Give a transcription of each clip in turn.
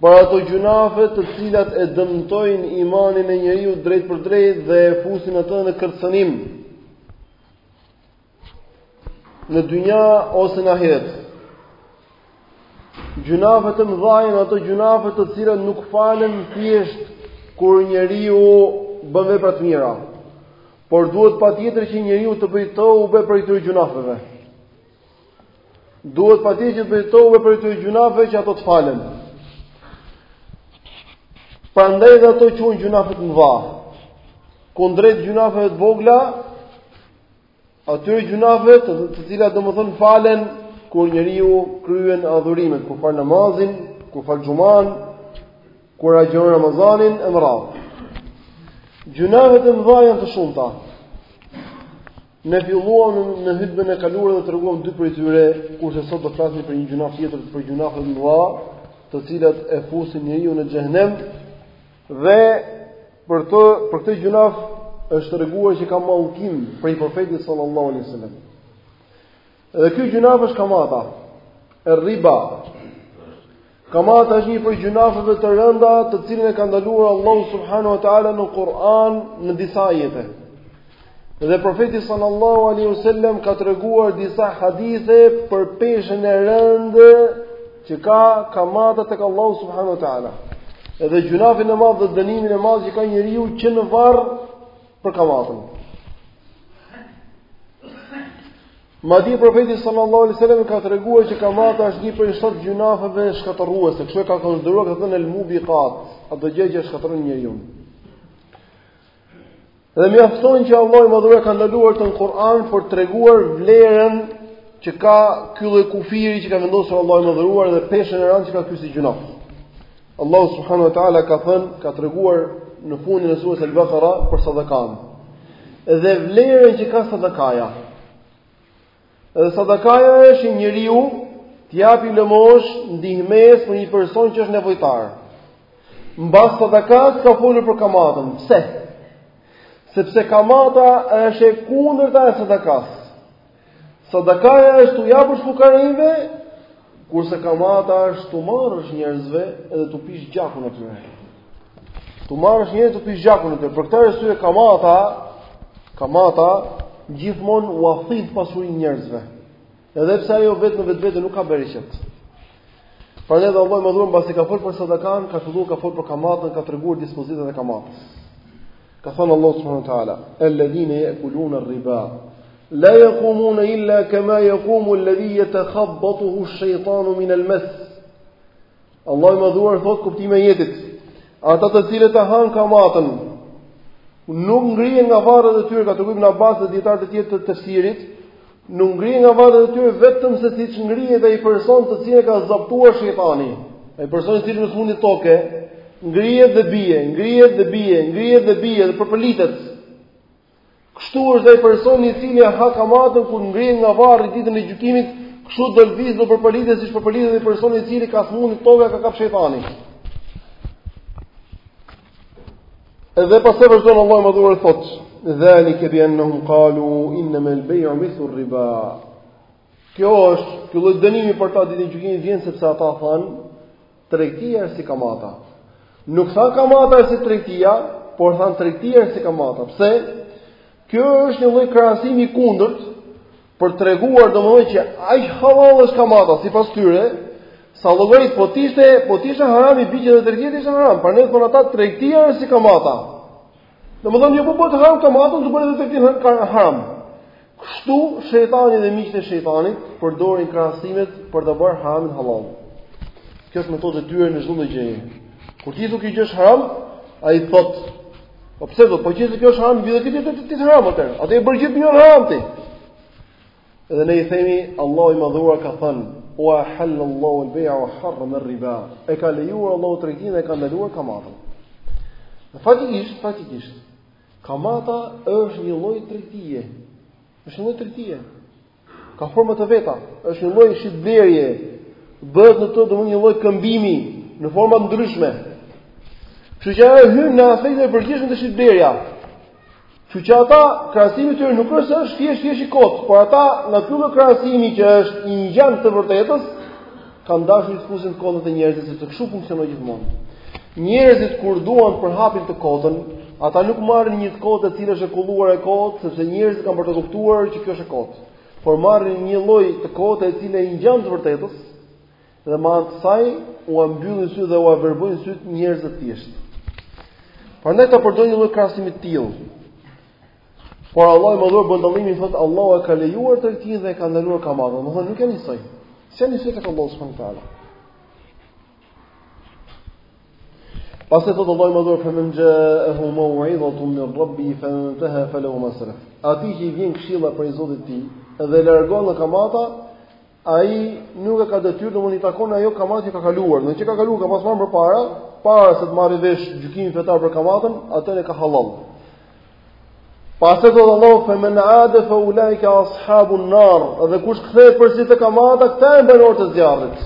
Por ato gjunafe të cilat e dëmtojnë imanin e njeriut drejtpërdrejt dhe e fusin atë në kërcënim në dynja ose në ahiret. Gjunafet e mëdha janë ato gjunafe të cilat nuk falen thjesht kur njeriu bën vepra të mira. Por duhet patjetër që njeriu të bëjë tobe prej atyre gjunafeve. Duhet patjetër që të bëjë tobe prej atyre gjunafeve që ato të falen. Prandaj dhe ato quhen gjunafe të mëdha. Kundrejt gjunafeve të vogla, atyre gjunafe të, të cilat domethënë falen, kur njeriu kryen adhurimet, kur fal namazin, kur fal xhuman, kur agjëron Ramazanin, e me radhë. Gjunafet e mëdha janë të shumta. Ne filluam në hutbën e kaluar dhe treguam dy prej tyre, kurse sot do të flasim për një gjunaf tjetër, prej gjunafeve të mëdha, të cilat e fusin njeriun në xhehenem. Dhe për të për këtë gjunaf është treguar që ka mallkim prej profetit sallallahu alaihi wasallam. Dhe ky gjunaf është kamata. Er-riba. Kamata është një prej gjunafeve të rënda, të cilën e ka ndaluar Allahu subhanahu wa taala në Kur'an në disa ajete. Dhe profeti sallallahu alaihi wasallam ka treguar disa hadithe për peshën e rëndë që ka kamata tek Allahu subhanahu wa taala. Edhe gjunafin e madh dhe dënimin e madh që ka njeriu që në varr Për kamatën. Madje profeti sallallahu alaihi wasallam ka treguar që kamata është një prej shtatë gjunafeve shkatërruese. Kështu e ka konsideruar ka thënë al-mubiqat, atë gjë që shkatërron njeriun. Dhe mjafton që Allahu i madhëruar ka ndaluar atë në Kur'an për të treguar vlerën që ka ky lloj kufiri që ka vendosur Allahu i madhëruar dhe peshën e rëndë që ka ky si gjunaf. Allahu subhanahu wa taala ka thënë, ka treguar në fundin e surës Al-Baqara për sadakan. Dhe vlerën që ka sadakaja. Dhe sadakaja është njeriu të japi lëmoshë, ndihmesë për një person që është nevojtar. Mbas sadakas ka folur për kamatën. Pse? Sepse kamata është e kundërta e sadakas. Sadakaja është t'u japësh fukareve, kurse kamata është t'u marrësh njerëzve edhe t'u pish gjakun e tyre. T'u marrësh njerëzve, t'u pish gjakun e tyre. Për këtë arsye kamata, kamata gjithmonë ua thith pasurinë njerëzve. Edhe pse ajo vetë në vetvete nuk ka bereqet. Prandaj dhe Allahu i madhëruar pasi ka fol për sadakan, ka filluar ka fol për kamatën, ka treguar dispozitën e kamatës. Ka thënë Allahu subhanahu wa taala: "Alladhina ya'kuluna ar-riba La yaqumun illa kama yaqumu alladhi yatakhabbathu ash-shaytanu min al-mas. Allahu i madhëruar thotë kuptimi i ajetit. Ata të cilët e han kamatën nuk ngrihen nga varret e tyre, ka thënë Ibn Abbas dhe dijetarë të tjerë të tefsirit, nuk ngrihen nga varret e tyre vetëm se siç ngrihet ai person të cilin e ka zaptuar shejtani. Ai person i cili me sëmundje toke ngrihet dhe bie, ngrihet dhe bie, ngrihet dhe bie dhe përpëlitet. Kështu është dhe ai personi i cili e ha kamatën kur ngrihet nga varri ditën e gjykimit, kështu do lëvizë, do përpëlitet siç përpëlitet ai personi i cili ka smundje toke, e ka kap shejtani. Edhe pastaj vazhdon Allahu i madhëruar thotë, "Dhalika bi annahum qalu innama al-bay'u mithlu ar-riba." Kjo është, ky lloj dënimi për ta ditën e gjykimit vjen sepse ata thanë tregtia është si kamata. Nuk thanë kamata është si tregtia, por thanë tregtia është si kamata. Pse? Kjo është një lloj krahasimi i kundërt për treguar domethënë që aq hallall është kamata sipas tyre, sa llogarit po t'ishte, po t'ishte haram i bie që edhe tregtia t'ishte haram. Prandaj thonë ata tregtia është si kamata. Domethënë ju po e bëtë haram kamatën, do bëhet edhe tregtia haram. Kështu shejtani dhe miqtë e shejtanit përdorin krahasimet për të bërë haramin hallall. Kjo është metodë e tyre në çdo lloj gjëje. Kur ti thua kjo gjë është haram, ai thot, po pse do, po gjithë kjo është haram, vjen këtë të të haram atë. Atë e bën gjithnjë haram ti. Dhe ne i themi, Allahu i madhëruar ka thënë, "Wa ahallallahu al-bay'a wa harrama ar-riba." E ka lejuar Allahu tregtinë dhe e ka ndaluar kamatën. Faktikisht, faktikisht, kamata është një lloj tregtie. Është një lloj tregtie. Ka forma të veta, është një lloj shitblerjeje. Bëhet në to domethënë një lloj këmbimi në forma të ndryshme. Kështu që ajo hyn në aspektin e përgjithshëm te shitblerja. Kështu që ata krahasimi i tyre nuk është se është thjesht thjesht i kot, por ata nga ky lloj krahasimi që është i ngjan të vërtetës, kanë dashur të fusin të kotën te njerëzit sepse kështu funksionon gjithmonë. Njerëzit kur duan përhapin të kotën, ata nuk marrin një të kotë e cila është e kulluar e kotë, sepse njerëzit kanë për ta kuptuar që kjo është e kotë. Por marrin një lloj të kote e cila i ngjan të vërtetës, Dhe me anë të saj, ua mbyllin sytë dhe ua verbojnë sytë njerëzve të thjeshtë. Prandaj ata përdojnë një lloj krahasimi të tillë. Por Allahu i madhëruar bën dallimin e thotë Allahu e ka lejuar tregtinë dhe e ka ndaluar kamatën. Domethënë nuk janë njësoj. S'janë njësoj tek Allahu subhanahu wa taala. Pastaj thotë Allahu i madhëruar femen ja'ahu maw'idhatun min rabbihi fantaha falahu ma salaf. Atij që i vjen këshilla prej Zotit të tij dhe largohet nga kamata, Ai nuk e ka detyrë, domthonë i takon ajo kamatë që ka kaluar. Ajo që ka kaluar ka pas marrë përpara, para se të marrë vesh gjykimin fetar për kamatën, atë e ka hallall. Pastaj thotë Allahu, ue men ade, fe ulaike as'habun-nar, dhe kush kthehet përsëri te kamata, këta janë banorët e zjarrit.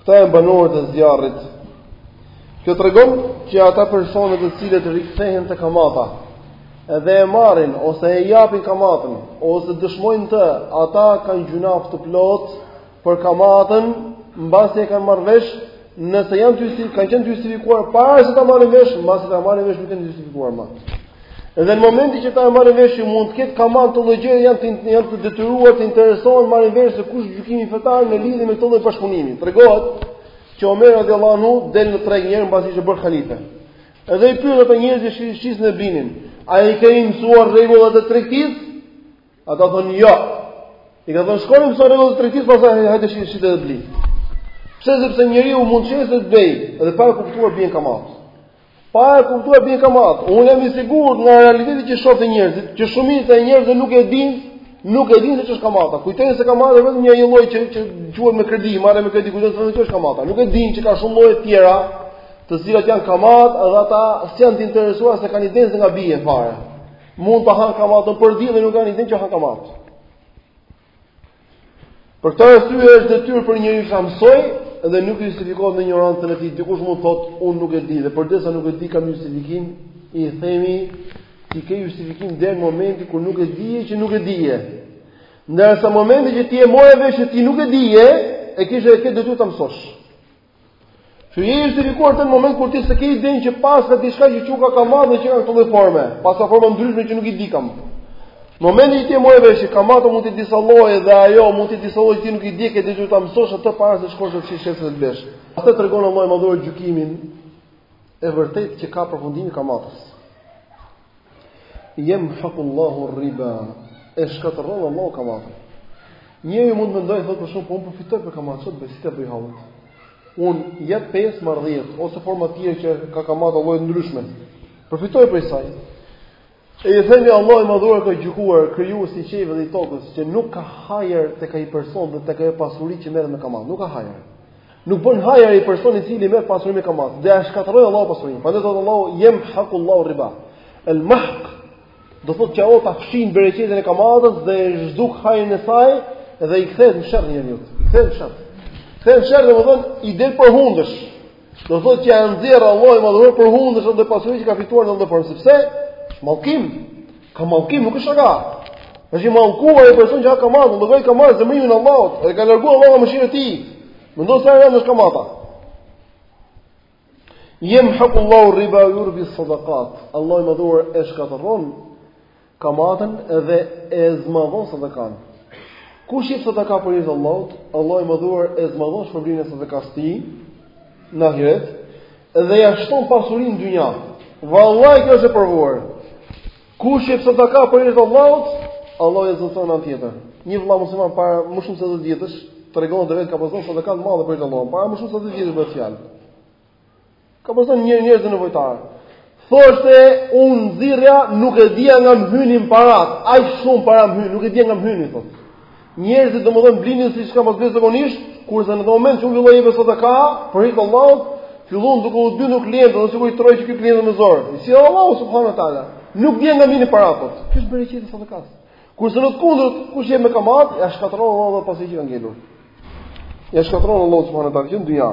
Këta janë banorët e zjarrit. Kjo tregon që ata personat të cilët rikthehen te kamata, edhe e marrin ose e japin kamatën ose dëshmojnë të, ata kanë gjynah të plotë për kamatën mbasi e kanë marrë vesh, nëse janë të kanë qenë të justifikuar para se ta marrin vesh, mbasi ta marrin vesh nuk janë të justifikuar më. Dhe në momentin që ta marrin vesh që mund të ketë kamatë kjo lloj gjëje janë të janë të detyruar të interesohen të marrin vesh se kush është gjykimi fetar në lidhje me këtë lloj bashkëpunimi. Tregohet që Omer radhiyallahu anhu del në treg njëherë mbasi që bëhet halife. Edhe i pyet ata njerëzit që shisnin e blinin, a i keni mësuar rregullat e tregtisë? Ata thonë jo. I ka thënë shkoni mësoni rregullat e tregtisë, pastaj hajde shisni dhe blini. Pse sepse njeriu mund të shesë të blejë dhe pa e kuptuar bie në kamatë. Pa e kuptuar bie në kamatë. Unë jam i sigurt nga realiteti që shoh te njerëzit, që shumica e njerëzve nuk e dinë, nuk e dinë se ç'është kamata. Kujtojnë se kamata është vetëm një lloj që që quhet me kredi, marr me kredi, kujtojnë se kjo është kamata. Nuk e dinë që ka shumë lloje të tjera, të cilat janë kamatë, edhe ata s'janë të interesuar s'e kanë idenë se nga bie fare. Mund ta hanë kamatën përditë dhe nuk kanë idenë që hanë kamatë. Për këtë arsye është detyrë për njeriun që ta mësojë dhe nuk justifikohet me injorancën e tij. Dikush mund të thotë, unë nuk e di dhe përderisa nuk e di kam justifikim, i themi ti ke justifikim deri në momentin kur nuk e dije që nuk e dije. Ndërsa momentin që ti e more vesh që ti nuk e dije, e kishe e ke detyrë ta mësosh. Që je i justifikuar deri në momentin kur ti s'e ke idenë që paska diçka që qenka kamatë dhe që ka këtë lloj forme, paska forma të ndryshme që nuk i dikam. Në momentin që ti e more vesh që kamata mund të jetë disa lloje dhe ajo mund të jetë disa lloje që ti nuk i di, ke detyrë ta mësosh atë para se të shkosh dhe të shesësh dhe të blesh. Pastaj tregon Allahu i madhëruar gjykimin e vërtetë që ka përfundimi i kamatës. Jemhakullahu rriba, e shkatërron Allahu kamatën. Njeriu mund të mendojë thotë për shembull po unë përfitoj prej kamatës, çfarë bëj si t'ia bëj hallit? Unë jap 5 marr 10 ose forma të tjera që ka kamata lloje të ndryshme. Përfitoj prej saj. E i themi Allahu i madhëruar ka gjykuar krijuesi i qiejve dhe i tokës që nuk ka hajër tek ai person dhe tek ajo pasuri që merret me kamatë. Nuk ka hajër. Nuk bën hajër ai person i cili merr pasuri me kamatë. Do ia shkatërrojë Allahu pasurinë. Prandaj thotë Allahu jemhakullahu rriba. El mahk do thotë që Zoti ia fshin bereqetin e kamatës dhe e zhduk hajrin e saj dhe i kthehet në sherr njeriut. I kthehet në sherr. Kthehet në sherr domethënë i del për hundësh. Do thotë që ia nxjerr Allahu i madhëruar për hundësh atë pasurinë që ka fituar në ndonjë formë sepse mallkim Ka mallkim nuk është shaka. Është i mallkuar ai person që ka marrë, llogoi ka marrë zemërimin e Allahut, e ka larguar Allahu mëshirën e tij. Mendo se ç'është kamata. Jemhaqu Allahu riba yurbi sadaqat. Allahu i madhëruar e shkatërron kamatën dhe e zmadhon sadakanë. Kush jep sadaka për hir të Allahut, Allahu i madhëruar e zmadhon shpërblimin e sadakasë tij në ahiret. Dhe ia shton pasurinë në dynja. Vallaj kjo është e provuar. Kush jep sadaka për hir Allahut, Allahu ia zëvendëson anë tjetër. Një vëlla musliman para më shumë se 10 vjetësh tregonte vetë ka pas dhënë sadaka të madhe për hir Allahut. Para më shumë se 10 vjetësh bëhet fjalë. Ka pas dhënë njerëzve nevojtarë. Thoshte un nxirrja nuk e dija nga më hynin parat, aq shumë para më hyn, nuk e dija nga më hynin thot. Njerëzit domethënë blinin siç kanë pas blerë zakonisht, kurse në moment që u filloi jep sadaka, për hir të Allahut, fillon duke u dyndu klientët, ose sikur i tërhiqte klientët me zor. Si Allahu subhanahu wa taala, nuk e dija nga më vinin para thot. Ky është bereqeti i sadakasë. Kurse në të kundërt, kush jep me kamatë, ja shkatërron Allahu pasurinë që ka ngelur. Ja shkatërron Allahu subhanahu wa taala që në dynja.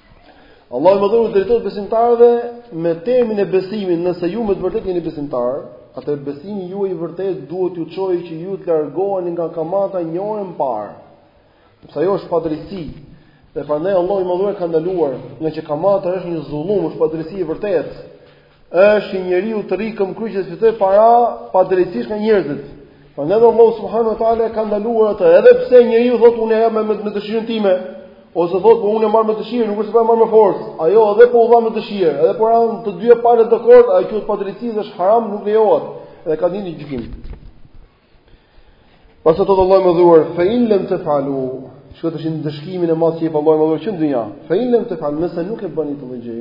Allahu i madhëruar u drejtohet besimtarëve me termin e besimit, nëse ju me të vërtetë jeni besimtarë, atëherë besimi juaj i vërtetë duhet t'ju çojë që ju të largoheni nga kamata një orë më parë. Sepse ajo është padrejtësi. Dhe prandaj Allahu i madhëruar e ka ndaluar, ngaqë kamata është një zullum, është padrejtësi e vërtetë. Është që njeriu të rrijë këmbëkryq e të fitojë para padrejtësisht nga njerëzit. Prandaj Allahu subhanahu wa taala e ka ndaluar atë, edhe pse njeriu thotë unë e jap me, me dëshirën time, ose thotë po unë e marr me dëshirë, nuk është se po e marr me forcë. Ajo edhe po u dha me dëshirë, edhe po ranë të dyja palët dakord, ajo që është padrejtësi është haram, nuk lejohet. Edhe ka të njëjtin gjykim. Pastaj thotë Allahu i madhëruar, fa in lam tafalu, shikoni ndëshkimin e madh që jep Allahu i madhëruar që në dynja. Fa in lam tafalu, nëse nuk e bëni këtë gjë.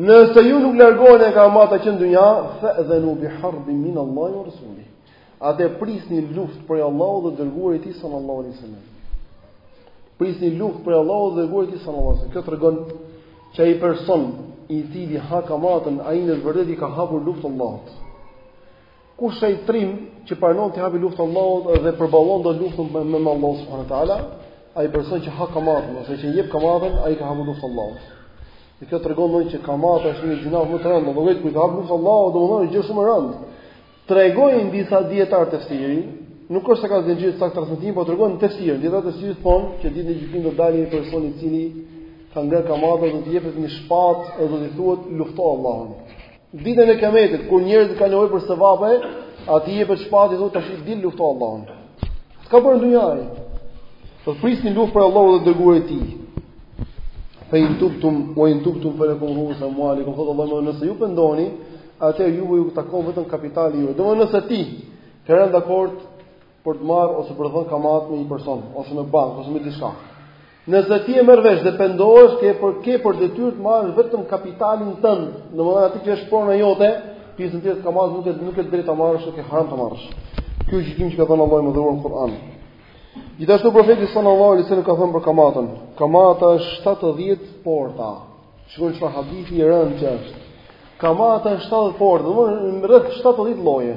Nëse ju nuk largoheni nga kamata që në dynja, fa dhanu bi harbin min Allahi wa rasuli. Atëherë prisni luftë prej Allahut dhe të dërguarit të tij sallallahu alaihi wasallam. Prisni luftë prej Allahut dhe të dërguarit të tij sallallahu alaihi wasallam. Kjo tregon që ai person i cili ha kamatën, ai në të vërtetë i ka hapur luftë Allahut. Kush është ai trim që pranon t'i hapë luftë Allahut dhe përballon dot luftën me me Allahun subhanahu wa taala, ai person që ha kamatën ose që jep kamatën, ai i ka hapur luftë Allahut. Dhe kjo tregon domethënë që kamata është nga gjynahet më të rënda, domethënë kur i ka hapur luftë Allahut, domethënë gjë shumë e rëndë. Tregojnë disa dijetarë të tefsirit, nuk është se ka zinxhir të saktë transmetimi, por tregojnë në tefsir, dijetarët e tefsirit thonë që ditën e gjykimit do dalë një person i cili ka ngrënë kamatën dhe do t'i jepet një shpatë dhe do t'i thuhet lufto Allahun. Ditën e Kiametit, kur njerëzit kanë nevojë për sevape, atij i jepet shpata i thotë tash dil lufto Allahun. Ç'ka bërë në dynja? Do të prisni luftë për Allahun dhe të dërguarin e tij. Fa in tubtum wa in tubtum fa lakum ruusu amwalikum. Thotë Allahu nëse ju pendoni, atëherë juve ju takon vetëm kapitali juaj. Domthonë nëse ti ke rënë dakord për të marrë ose për të dhënë kamatë me një person ose në bankë ose me diçka. Nëse ti e merr vesh dhe pendohesh ke për ke për detyrë të marrësh vetëm kapitalin tënd, domethënë atë që është prona jote, pjesën tjetër të kamatës nuk ke nuk ke të drejtë ta marrësh, e ke haram ta marrësh. Ky është gjykimi që ka dhënë Allahu i madhëruar në Kur'an. Gjithashtu profeti sallallahu alaihi wasallam ka thënë për kamatën, kamata është 70 porta. Shikoni çfarë hadithi i rëndë që është. Kamata është 70 porta, domethënë rreth 70 lloje.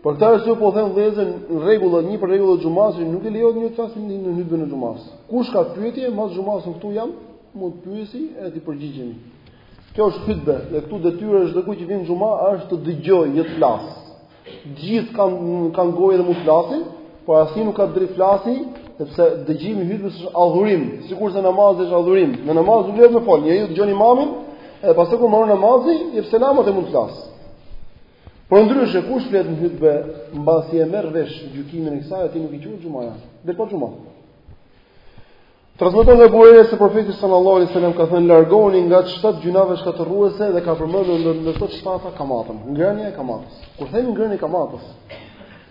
Për këtë arsye po them vëllezër, një rregull, një prej rregullave të xhumasë, nuk i lejohet njeriut të flasë në hutben e xhumasë. Kush ka pyetje, mbas xhumasë unë këtu jam, mund të pyesi e t'i përgjigjemi. Kjo është hutbe, dhe këtu detyra e çdokujt që vjen në xhuma është të dëgjojë, jo të flasë. Gjithë kanë kanë gojë dhe mund të flasin, por asnjë nuk ka drejt të flasi, sepse dëgjimi i hutbes është adhurim, sikurse namazi është adhurim. Në namaz nuk lejohet të folet, njeriu dëgjon imamin, e pastaj kur mbaron namazi, jep selam e mund të flasë. Por ndryshe kush flet në hutbe mbasi e merr vesh gjykimin e kësaj atij nuk i quhet xhumaja. Del pa xhuma. Transmetohet nga Buhari se profeti sallallahu alaihi wasallam ka thënë largohuni nga shtatë gjynahe shkatërruese dhe ka përmendur ndër ndër këto të shtata kamatën, ngrënia e kamatës. Kur themi ngrënia e kamatës,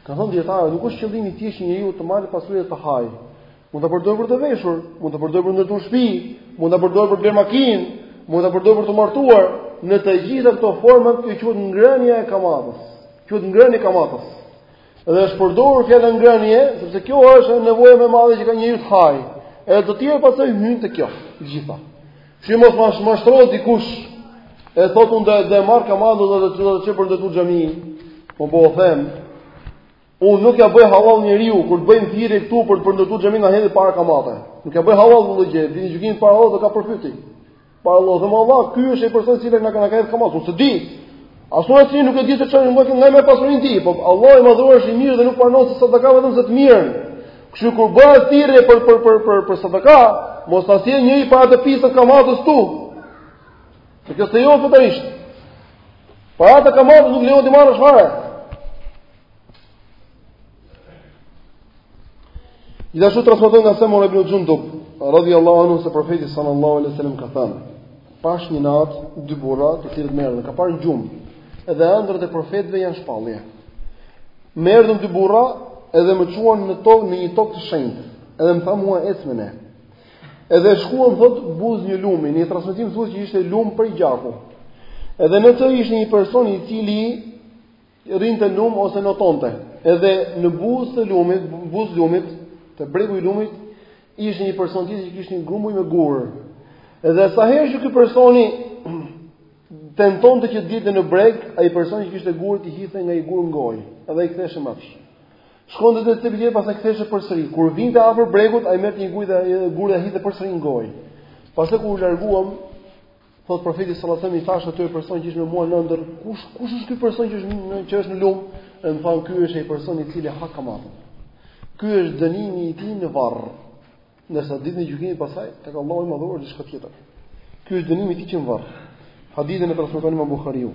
kanë thënë dijetarët, nuk është qëllimi thjesht njeriu të marrë pasuri të hajë, Mund ta përdor për t'u veshur, mund ta përdor për ndërtuar shtëpi, mund ta përdor për blerë makinë, mund ta përdor për t'u martuar, në të gjitha këto forma kjo quhet ngrënia e kamatës. Quhet ngrënia e kamatës. Dhe është përdorur fjala ngrënie, sepse kjo është nevoja më e madhe që ka njeriu të haj. Edhe të tjerat pastaj hyjnë te kjo, të gjitha. Si mos mash mashtrohet dikush e thotë unë do të marr kamatën edhe do ta çoj për ndërtu xhami. Po po them, Unë nuk ja bëj hallall njeriu kur të bëjmë thirrje këtu për të, për ndërtuar xhamin të na hedhi para kamate. Nuk ja bëj hallall këtë gjë, ditën e gjykimit para Allahut do ta kap për fyti. Para Allahut, o Allah, ky është ai person i cili na ka dhënë kamatë, unë s'di. Asnjëri nuk e di se çfarë bën, nga e ke pasurinë ti, po Allah i madhëruar është i mirë dhe nuk pranon si sadaka vetëm se të mirën. Kështu kur bëhet thirrje për për për për për sadaka, mos të sjellë njeri para të pista të kamatës këtu. Se kjo s'lejohet fetarisht. Paratë e kamatës nuk lejohet t'i marrësh fare. Gjithashtu transmeton nga Semura ibnu Jundub, radhiyallahu anhu se profeti sallallahu alaihi wasallam ka thënë: Pash një natë dy burra, të cilët më erdhën, ka parë në gjumë, edhe ëndrrat e profetëve janë shpallje. Më erdhën dy burra, edhe më çuan në tokë në një tokë të shenjtë, edhe më thanë mua ec me ne. Edhe shkuam thotë buzë një lumi, në një transmetim thotë që ishte lum prej gjaku. Edhe në të ishte një person i cili rrinte në lum ose notonte. Edhe në buzë të lumit, buzë lumit, te bregu i lumit, ishte një person tjetër që kishte një grumbull me gurë. Edhe sa herë që ky personi tentonte që të dilte në breg, ai personi që kishte gurë i hidhte nga një gur në gojë, edhe e kthente mbrapsht. Shkonte te stepi tjetër pastaj kthehej përsëri. Kur vinte afër bregut, ai merrte një gur dhe gurin e hidhte përsëri në gojë. Pastaj kur u larguam, Thotë profeti sallallahu alajhi wasallam i thashë atyre personave që ishin me mua në ëndërr, kush kush është ky person që është në që është në lum? Dhe më thanë ky është ai person i cili ha kamatën. Ky është dënimi i tij në varr. Ndërsa ditën e gjykimit pastaj tek Allahu i madhëruar diçka tjetër. Ky është dënimi i tij që në varr. Hadithin e transmeton Imam Buhariu.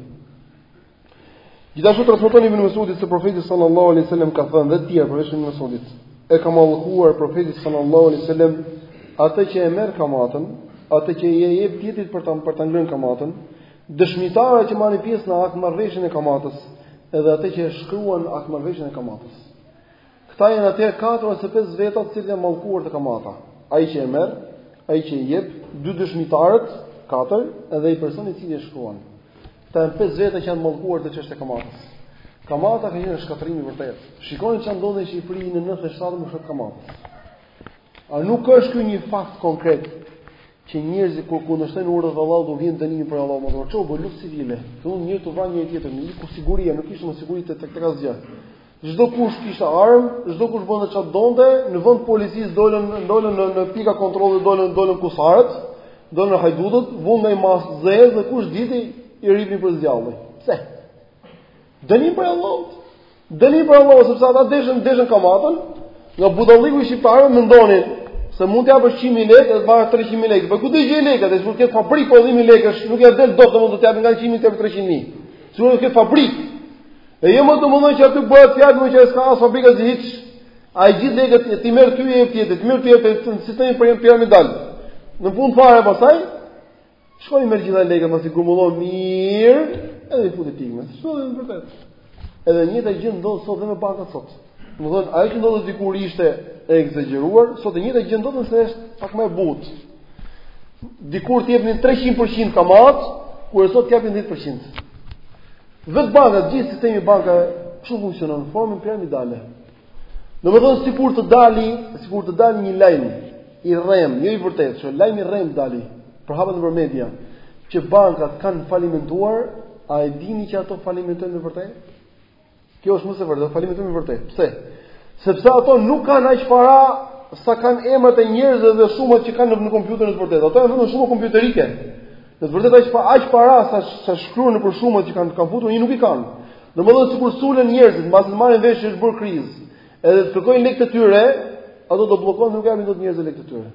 Gjithashtu transmeton Ibn Mesudi se profeti sallallahu alaihi wasallam ka thënë dhe të tjerë përveç Ibn Mesudit, e ka mallkuar profeti sallallahu alaihi wasallam atë që e merr kamatën, atë që ia jep tjetrit për ta për ta ngrënë kamatën, dëshmitarët që marrin pjesë në aktmarrëveshjen e kamatës, edhe atë që e shkruan aktmarrëveshjen e kamatës. Këta janë ata katër ose pesë veta të cilët janë të mallkuar te kamata. Ai që e merr, ai që e jep, dy dëshmitarët, katër, edhe ai personi i cili e shkruan. Këta janë pesë veta që janë të mallkuar te çështja e kamatës. Kamata ka qenë shkatërrim i vërtetë. Shikoni çfarë ndodhi në Shqipëri në 97 për shkak të kamatës. A nuk është ky një fakt konkret që njerëzit kur kundërshtojnë urdhrat e Allahut u vjen dënimi prej Allahut, po ç'u bë luftë civile. Thonë njerëzit vranë njëri-tjetrin, iku siguria, nuk kishte më siguri te tek tek asgjë. Çdokush kishte armë, çdokush bënte çfarë donte, në vend të policisë dolën dolën në, në pika kontrolli dolën dolën kusarët, dolën hajdutët, vunë nga një maskë të zezë dhe kush dilte e rripnin për së gjalli. Pse? Dënim prej Allahut. Dënim prej Allahut sepse ata deshën deshën kamatën, nga budalliku i shqiptarëve mendonin se mund të japësh 100.000 lekë dhe të marrësh 300.000 lekë. Po ku do gjejë lekët? Edhe sikur të ketë fabrikë prodhimi lekësh, nuk ia del dot domethënë të japë nga 100.000 deri në 300.000. Sikur të ketë fabrikë E jo më domethënë që aty bëhet fjalë më që e s'ka as fabrikë as hiç. Ai gjithë lekët t'i merr ty ia jep tjetrit, t'i merr ty ia jep tjetrit në sistemin piramidal. Në fund fare pastaj, shkon i merr gjitha lekët, masi i grumbullon mirë, edhe i fut e ik më. Kjo është e vërtetë. Edhe e njëjta gjë ndodh sot dhe me bankat sot. Domethënë, ajo që ndodhi dikur ishte e ekzagjeruar, sot e njëjta gjë ndodh veçse është pak më e butë. Dikur t'i jepnin 300% kamatë, kurse sot t'i japin 10%. Vetë bankat, gjithë sistemi i bankave kështu funksionon në formën piramidale. Domethënë sikur të dalë, sikur të dalë një lajm i rremë, jo i vërtetë, që lajm i rremë të dalë, përhapet nëpër media, që bankat kanë falimentuar, a e dini që ato falimentojnë me vërtet? Kjo është më se e vërtetë, falimentojnë me vërtet. Pse? Sepse ato nuk kanë aq para sa kanë emrat e njerëzve dhe shumat që kanë në kompjuter në të vërtetë. Ato janë vetëm shuma kompjuterike. Në të vërtetë aq pa aq para sa sa shkruhen nëpër shumat që kanë kanë futur, një nuk i kanë. Domethënë sikur të sulen njerëzit, mbas të marrin vesh që është bërë krizë. Edhe të kërkojnë lekët e tyre, ato do bllokohen, nuk ua japin dot njerëzve lekët e tyre.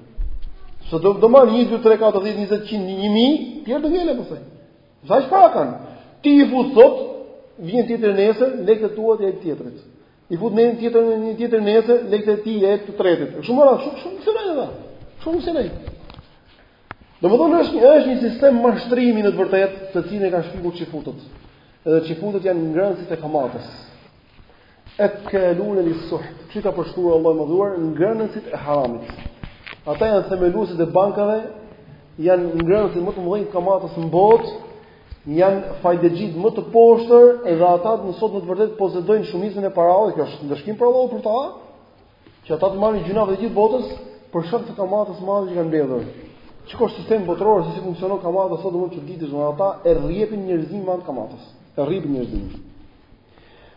Se do të marrin 1 2 3 4 10 20 100 1000, të tjerëve do vijnë e do thonë. Se aq para kanë. Ti i fut sot, vjen tjetri nesër, lekët e tua ia jep tjetrit. I fut një tjetër, vjen një tjetër nesër, lekët e tij jep të tretit. Është shumë rrallë, shumë shumë s'ndihet. Shumë s'ndihet. Domethënë është një është një sistem mashtrimi në të vërtetë, të cilin e kanë shpikur çifutët. Edhe çifutët janë ngrënësit e kamatës. Ekkalune lis-suht. Siç i ka përshkruar Allahu i madhëruar ngrënësit e haramit. Ata janë themeluesit e bankave, janë ngrënësit më të mëdhenj të kamatës në botë, janë fajdexhinjtë më të poshtër dhe ata sot në të vërtetë posedojnë shumicën e parave, kjo është ndëshkim prej Allahut për ta, që ata të marrin gjynahet e gjithë botës për shkak të kamatës së madhe që kanë mbledhur. Shiko sistemin botëror se si funksionon kamata sot do çuditesh, domethënë ata e rrjepin njerëzimin me anë të kamatës. E rrjepin njerëzimin.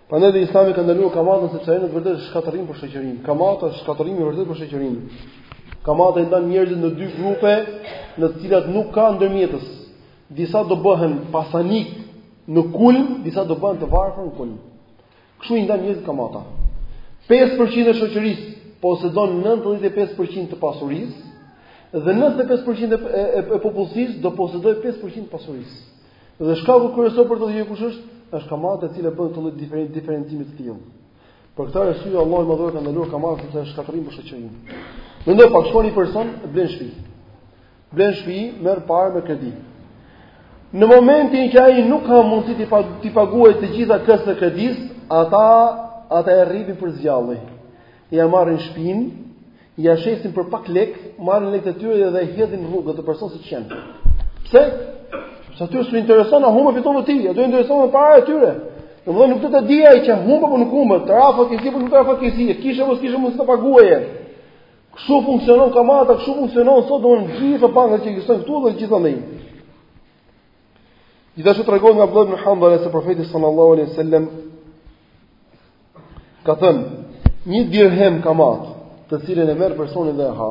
Prandaj dhe Islami e ka ndaluar kamatën sepse ajo në të vërtetë është shkatërrim për shoqërinë. Kamata është shkatërrim i vërtetë për shoqërinë. Kamata i ndan njerëzit në dy grupe, në të cilat nuk ka ndërmjetës. Disa do bëhen pasanikë në kulm, disa do bëhen të varfër në kulm. Kështu i ndan njerëzit kamata. 5% e shoqërisë posedon 95% të pasurisë dhe 95% e popullsisë do posedojë 5% të pasurisë. Dhe shkaku kryesor për këtë gjë kush është? Është kamata e cila bën këtë lloj diferencimi diferencimi të tillë. Për këtë arsye Allahu i madhëruar e ka ndaluar kamatën sepse është shkatërrim për shoqërinë. Mendo pak shkon një person blen shtëpi. Blen shtëpi, merr pare me kredi. Në momentin që ai nuk ka mundësi t'i paguajë të gjitha këstet e kredisë, ata ata e rrjepin për së gjalli. Ia marrin shtëpinë, Ia shesin për pak lekë, marrin lekët e tyre dhe e hedhin në rrugë atë person siç janë. Pse? Se atyre s'u intereson a humbe a fitove ti, atyre intereson me marrë paret e tyre. Domethënë nuk do t'ia dijë ai që humbe apo nuk humbe, të ra fatkeqësi apo nuk të ra fatkeqësi, kishe apo s'kishe mundësi të paguaje. Kështu funksionon kamata, kështu funksionon sot domethënë gjithë bankat që ekzistojnë këtu dhe gjithandej. Gjithashtu tregohet nga Abdullah ibn Handhalah se profeti sallallahu alaihi wasallam Ka thënë, një dirhem kamatë, të cilën e merr personi dhe e ha,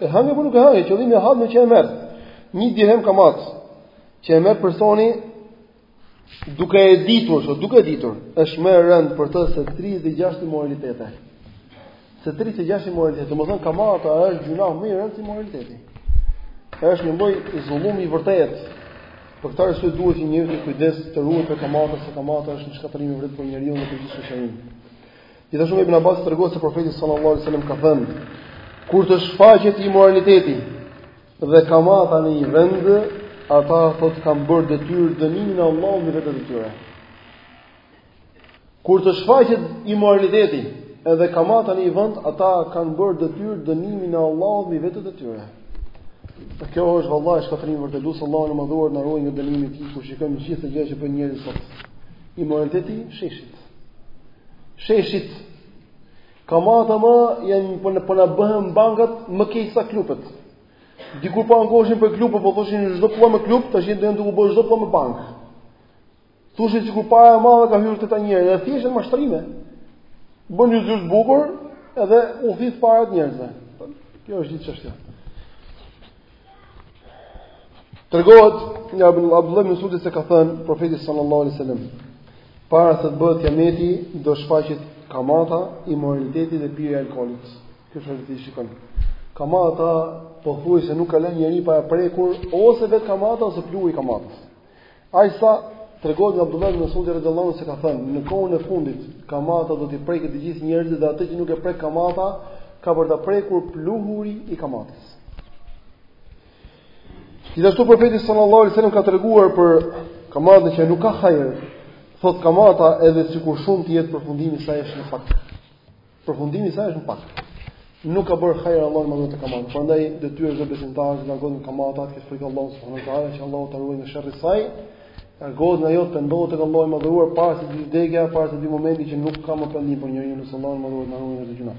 e hëngri po nuk e hëngri, qëllimi e ha me që e merr, një dirhem kamatë, që e merr personi duke e ditur, ose duke e ditur, është më e rëndë për të se 36 imoralitete. Se tridhjetë e gjashtë imoralitete, domethënë kamata është gjynah më i rëndë se imoraliteti. është një lloj zullumi i vërtet, për këtë arsye duhet që njeriu të ketë kujdes të ruhet prej kamatës, se kamata është një shkatërrim i vërtet për njeriun dhe për gjithë shoqërinë. Gjithashtu nga Ibn Abbasi tregohet se profeti sallallahu alaihi wasallam ka thënë, kur të shfaqet imoraliteti dhe kamata në një vend, ata thotë kanë bërë detyrë dënimin e Allahut mbi vetet e tyre. Kur të shfaqet imoraliteti edhe kamata në një vend, ata kanë bërë detyrë dënimin e Allahut mbi vetet e tyre. Dhe kjo është vallahi shkatërrim vërtet, lusim Allahun e madhëruar të na ruajë nga dënimi i tij kur shikojmë të gjitha gjërat që bëjnë njerëzit sot. Imoraliteti sheshit. Sheshit. Kamata më janë po na po na bëhen bankat më keq sa klubet. Dikur po ankoheshin për klub, po thoshin çdo pllakë me klub, tash janë duke u bërë çdo pllakë me bankë. Thua sikur para e madhe ka hyrë te këta njerëz, e thjesht mashtrime. Bën një zyrë të bukur edhe u thith paratë njerëzve. Kjo është gjithë çështja. Tregohet nga Abdullah ibn Mesudi se ka thënë profeti sallallahu alaihi wasallam, para se të bëhet kiameti, do shfaqet kamata, imoraliteti dhe pirja e alkoolit. Kjo është e vërtetë, shikon. Kamata pothuajse nuk ka lënë njerëj para prekur ose vetë kamata ose pluhuri i kamatës. Ai sa tregohet nga Abdullah ibn Mas'ud radhiyallahu anhu se ka thënë, në kohën e fundit kamata do t'i prekë të gjithë njerëzit dhe atë që nuk e prek kamata ka për ta prekur pluhuri i kamatës. Gjithashtu profeti sallallahu alaihi wasallam ka treguar për kamatën që nuk ka hajër, thot kamata edhe sikur shumë të jetë përfundimi i saj është në pak. Përfundimi i saj është në pak. Nuk ka bërë hajër Allahu i madhëruar te kamata. Prandaj detyrë e çdo besimtari të largohet nga kamata, të ketë frikë Allahun subhanahu wa taala, që Allahu ta ruajë nga sherri i saj. Të largohet nga ajo të pendohet tek Allahu i madhëruar para se t'i vijë vdekja, para se t'i vijë momenti që nuk ka më pendim për njeriun, e lusim Allahun e madhëruar.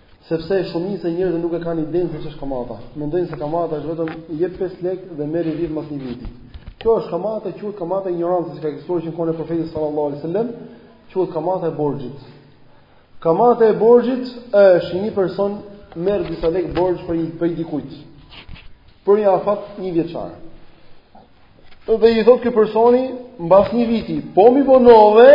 Sepse shumica e njerëzve nuk e kanë idenë se ç'është kamata. Mendojnë se kamata është vetëm jep 5 lekë dhe merri vit mbas një viti. Kjo është kamata e quhet kamata e injorancës që ka ekzistuar që në kohën e profetit sallallahu alaihi wasallam, quhet kamata e borxhit. Kamata e borxhit është një person merr disa lekë borxh për një prej dikujt. Për një afat një vjeçar. Dhe i thotë ky personi, mbas një viti, po m'i vonove,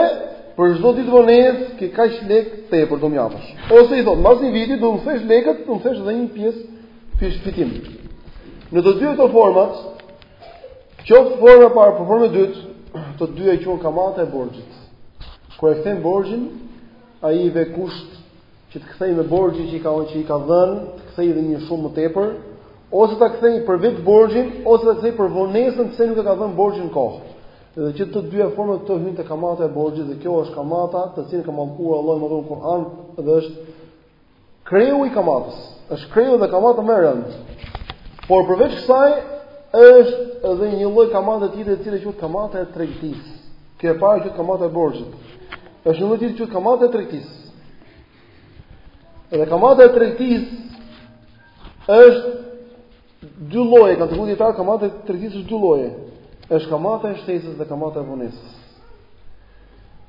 për çdo ditë vonesë ke kaq lek tepër do m'japësh. Ose i thot, mbas një viti do m'kthesh lekët, do m'kthesh edhe një pjesë fish fitim. Në të dy këto format, qoftë forma e parë, forma e dytë, të dyja quhen kamata e borxhit. Kur e kthen borxhin, ai i ve kusht që të kthej me borxhin që i ka që i ka dhënë, të kthej edhe një shumë më tepër, ose ta kthej për vetë borxhin, ose ta kthej për vonesën pse nuk e ka dhënë borxhin në kohë. Dhe që të dyja format këto hyjnë te kamata e borxhit dhe kjo është kamata, të cilën e ka mallkuar Allahu në Kur'an dhe është kreu i kamatës. Është kreu dhe kamata më e rëndë. Por përveç kësaj është edhe një lloj kamate tjetër e cila quhet kamata e tregtisë. Kjo e para qe kamata e borxhit. Është një lloj tjetër që kamata e tregtisë. Edhe kamata e tregtis është dy lloje, kanë treguar dijetarët kamata e tregtis është dy lloje. Është kamata e shtesës dhe kamata e vonesës.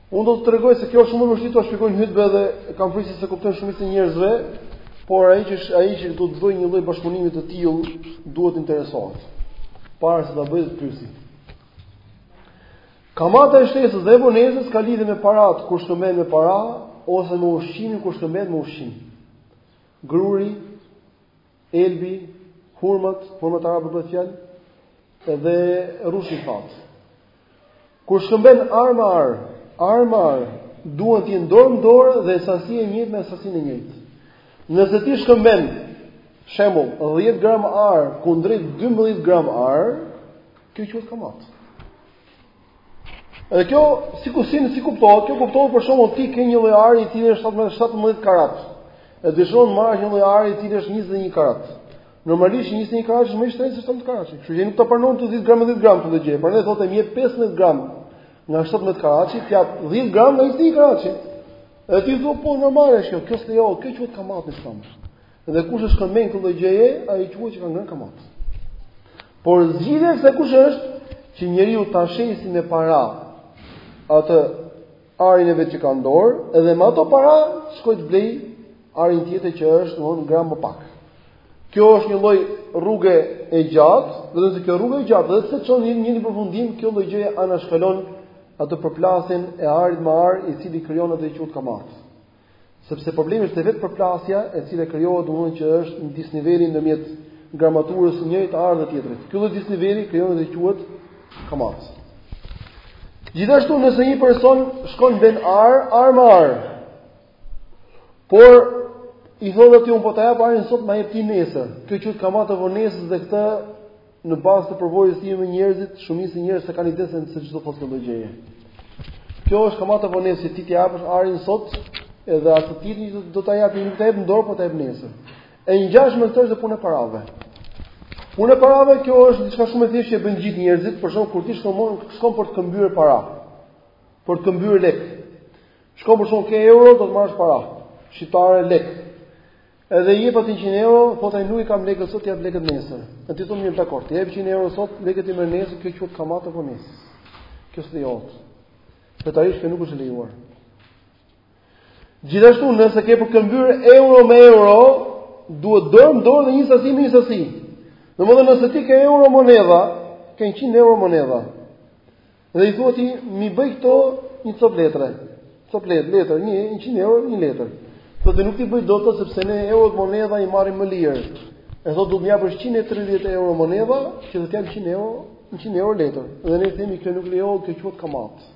Unë do të tregoj se kjo është shumë e vështirë ta shpjegoj në hutbë dhe kam frikë se s'e kuptojnë shumica e njerëzve, por ai që ai që do të bëjë një lloj bashkëpunimi të tillë duhet të interesohet. Para se ta bëjë të pyesi. Kamata e shtesës dhe e vonesës ka lidhje me paratë kur shkëmben me para ose me ushqimin kur shkëmben me ushqim. Gruri, elbi, hurmat, hurmat arabe bëhet fjalë, edhe rrushi i thatë. Kur shkëmben ar me ar, ar me ar, duhet të jenë dorë më dorë dhe sasi e njëjtë me sasinë e njëjtë. Nëse ti shkëmben shembull 10 gram ar kundrejt 12 gram ar, kjo quhet kamat. Edhe kjo si ku si, si kuptohet, kjo kuptohet për shembull ti ke një lloj ari i cili është 17 17 karat. Edhe dëshiron me marrë një lloj ari i cili është 21 karat. Normalisht 21 karat është më i shtrenjtë se 17 karat. Kështu që nuk ta pranon ty 10 gram me 10 gram këtë gjë. Prandaj thotë më jep 15 gram nga 17 karat, t'i jap 10 gram nga 21 karat. Edhe ti thua po normale është kjo, kjo s'lejohet, kjo quhet kamat në Islam. Dhe kush e shkëmben këtë lloj gjëje, ai quhet që ka ngrënë kamat. Por zgjidhja e kësaj kush është që njeriu ta shesi me para atë arin e vet që ka në dorë, edhe me ato para të shkojë të blejë arin tjetër që është në gram më pak. Kjo është një lloj rruge e gjatë, vetëm se kjo rrugë e gjatë, edhe pse çon në një përfundim, kjo lloj gjëje anashkalon atë përplasjen e arit me ar, i cili krijon atë që quhet kamat. Sepse problemi është vetë përplasja e cila krijohet domthonjë që është disniveli ndërmjet gramaturës së njërit ar dhe tjetrit. Ky lloj disniveli krijon atë që quhet kamatë. Gjithashtu nëse një person shkon blen ar, ar me ar. Por i thotë atij unë po ta jap arin sot ma jep ti nesër. Kjo quhet kamata e vonesës dhe këtë Në bazë të përvojës sime me njerëzit, shumica e njerëzve kanë idenë se se ç'do të thotë kjo gjë. Kjo është kamata e vonesës që ti ta japësh arin sot, edhe atë të tjetrin që do ta japë një tep në dorë po ta jap nesër. E ngjashme me këtë është puna e parave. Puna e parave kjo është diçka shumë e thjeshtë që e bëjnë gjithë njerëzit, për shembull kur ti shkon shkon për të këmbyer para. Për të këmbyer lek. Shkon për shembull ke euro do të marrësh para shqiptare, lek. Edhe i jep atij 100 euro, thotë ai nuk i kam lekët sot, t'i jap lekët nesër. Dhe ti thua mirë dakord, ti jep 100 euro sot, lekët i merr nesër, kjo quhet kamata e vonesës. Kjo s'lejohet. Fetarisht kjo nuk është e lejuar. Gjithashtu nëse ke për të këmbyer euro me euro, duhet dorë në dorë dhe e njëjta sasi me të njëjtën sasi. Domethënë nëse ti ke euro monedha, ke 100 euro monedha. Dhe i thua ti, m'i bëj këto një copë letre. Copë letre, letër, një, njëqind euro, një letër. Thotë ai nuk t'i bëj dot, sepse ne eurot monedha i marrim më lirë. E thotë, duhet të më japësh 130 euro monedha, që unë të jap 100 euro, 100 euro letër. Dhe ne themi, kjo nuk lejohet, kjo quhet kamatë.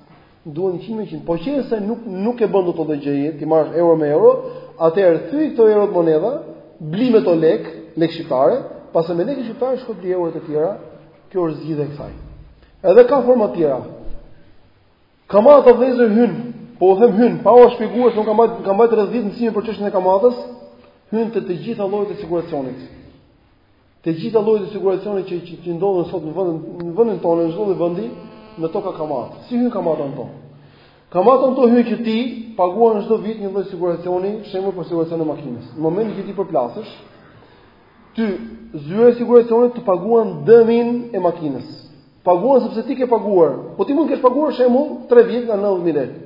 Duhen 100 me 100. Po qe se nuk, nuk e bën dot këtë gjë, t'i marrësh euro me euro, atëherë thyej këto eurot monedha, bli me to lek, lek shqiptare, pastaj me lek shqiptare shko bli eurot e tjera, Kjo është zgjidhja e kësaj. Edhe ka forma të tjera. Kamata vëllezër hyn, po e them hyn, pa e shpjeguar se unë kam mbajt kam mbajt rrezik mësimin për çështjen e kamatës, hyn te të gjitha llojet e siguracionit. Të gjitha llojet e siguracionit që që, që ndodhen sot në vendin në vendin tonë, në çdo lloj vendi, në to ka kamatë. Si hyn kamata në to? Kamata në to hyn që ti paguan çdo vit një lloj siguracioni, shembull për siguracionin e makinës. Në momentin që ti përplasesh, Ty, zyra e siguracionit të paguan dëmin e makinës. Paguan sepse ti ke paguar. Po ti mund të kesh paguar shembull 3 vjet nga 90000 lekë.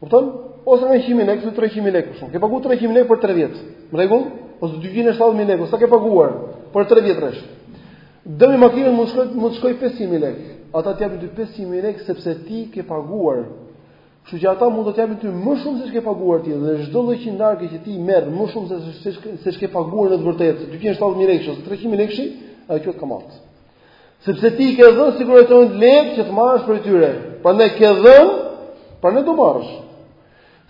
Kupton? Ose nga 100000 lekë, ose 300000 lekë për shembull. Ke paguar 300000 lekë për 3 vjet. Në rregull? Ose 270000 lekë, sa ke paguar për 3 vjet rresht. Dëmi i makinës mund të shkojë mund të shkojë 500000 lekë. Ata t'i japin ty 500000 lekë sepse ti ke paguar. Kështu që ata mund të të japin ty më shumë se ç'ke paguar ti dhe çdo lloj qindarke që ti merr më shumë se se se ç'ke paguar në të vërtetë, 270000 lekë ose 300000 lekë, ajo quhet kamatë. Sepse ti ke dhënë sigurisht lekë që të marrësh prej tyre. Prandaj ke dhënë, prandaj do marrësh.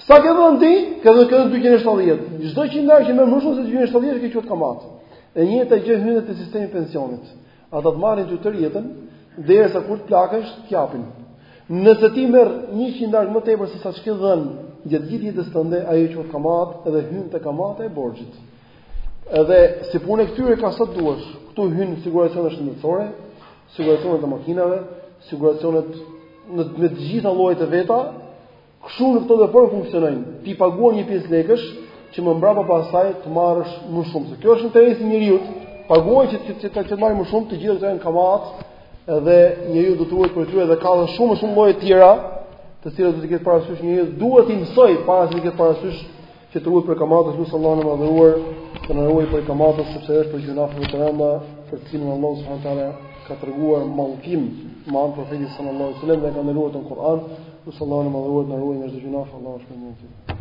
Sa ke dhënë ti? Ke dhënë këto 270. Çdo qindarkë që merr më shumë se 270 kjo quhet kamatë. E njëjta gjë hyn te sistemi i pensionit. Ata të marrin ty tërë jetën, derisa kur të plakësh, të japin. Nëse ti merr 100 arkë më tepër se sa ç'ke dhënë gjatë gjithë jetës tënde, ajo quhet kamatë edhe hyn te kamata e borxhit. Edhe si punë këtyre ka sa duash. Ktu hyjnë siguracionet shëndetësore, siguracionet e makinave, siguracionet me të gjitha llojet e veta, Kështu në këtë lloj forme funksionojnë. Ti paguan një pjesë lekësh që më mbrapa pasaj të marrësh më shumë. Se kjo është interesi i njeriut. Paguan që të marrë më shumë, të gjitha këto janë kamatë dhe njeriu duhet të ruhet prej tyre dhe ka dhe shumë shumë lloje të tjera, të cilat duhet t'i ketë parasysh njeriu, duhet t'i mësojë para se t'i ketë parasysh që të ruhet prej kamatës, lus Allahun e madhëruar të na ruajë prej kamatës sepse është prej gjynaheve më të mëdha për të cilën Allahu subhanehu ue teala ka treguar mallkim me anë profetit salallahu alejhi ue selem dhe ka ndaluar në Kur'an, lus Allahun e madhëruar të na ruajë nga gjynahet Allah është për mundë